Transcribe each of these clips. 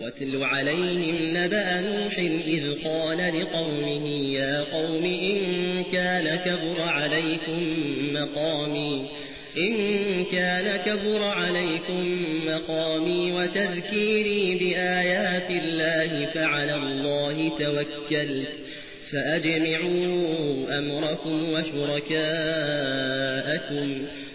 واتل عليهم نبأ نوح إذ قال لقومه يا قوم إن كان كبر عليكم مقامي إن كان كبر عليكم مقامي وتذكيري بآيات الله فعلى الله توكلت فأجمعوا أمركم وشركاءكم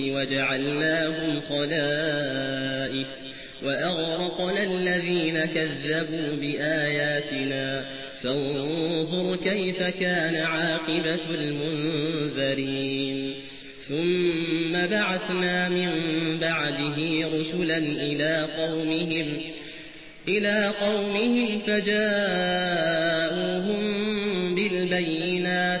الفلك وجعلناهم خلائف وأغرقنا الذين كذبوا بآياتنا. فانظر كيف كان عاقبة المنذرين. ثم بعثنا من بعده رسلا إلى قومهم إلى قومهم فجاءوهم بالبينات.